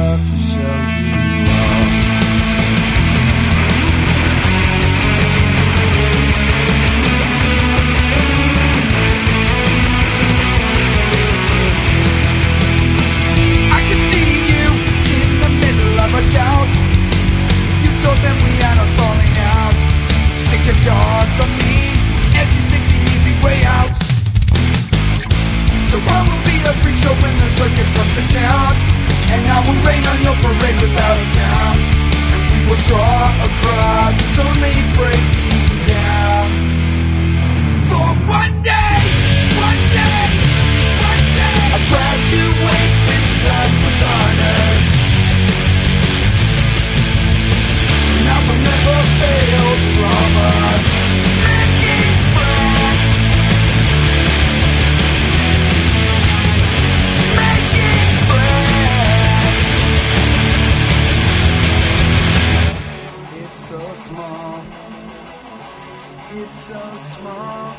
love. a crowd, don't need breaking. small. It's so small.